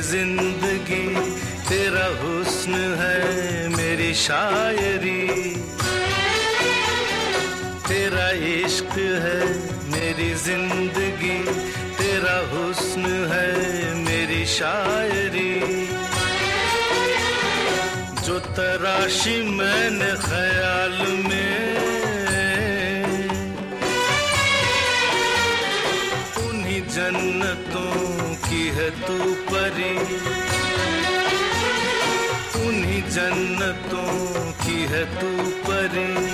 ज़िंदगी तेरा हुस्न है, मेरी शायरी तेरा इश्क है, मेरी ज़िंदगी तेरा हुस्न है, मेरी शायरी जो तराशी मैंने ख्याल में जन्नतों की है तू परी। उन्हीं जन्नतों की है तू परी।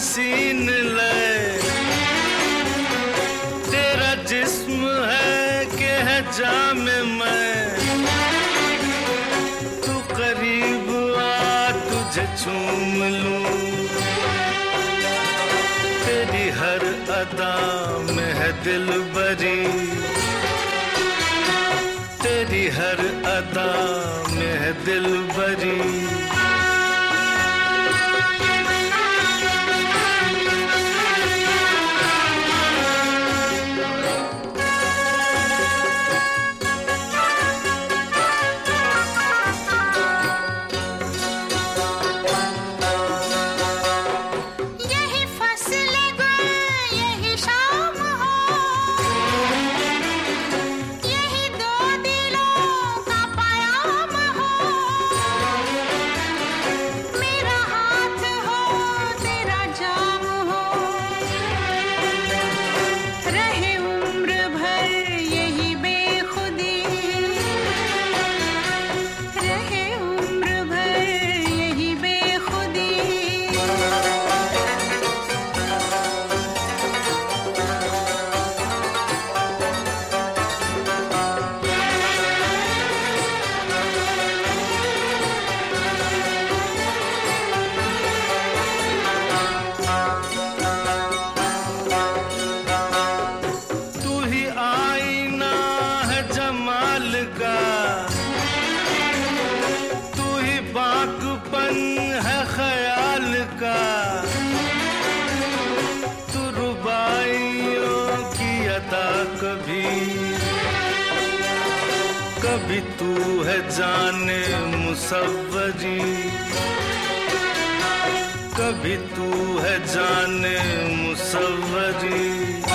हसीन ले। तेरा जिस्म है कि है जाम मैं। तू करीब आ, तुझे चूम लूँ। तेरी हर अदा में है दिल बरी तेरी हर अदा में है दिल बरी है ख्याल का। तू की अदा कभी। कभी तू है जाने मुसव्वरी कभी तू है जाने मुसव्वरी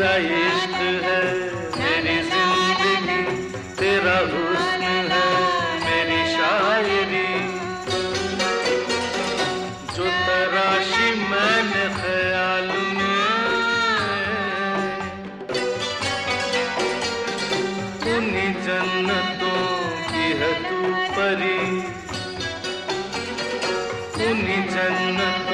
तेरा इश्क है, मेरी ज़िंदगी, तेरा हुस्न है, मेरी शायरी। जो तराशी मैंने ख्याल में, उन्हीं जन्नतों की है तू परी। अपनी जन्नत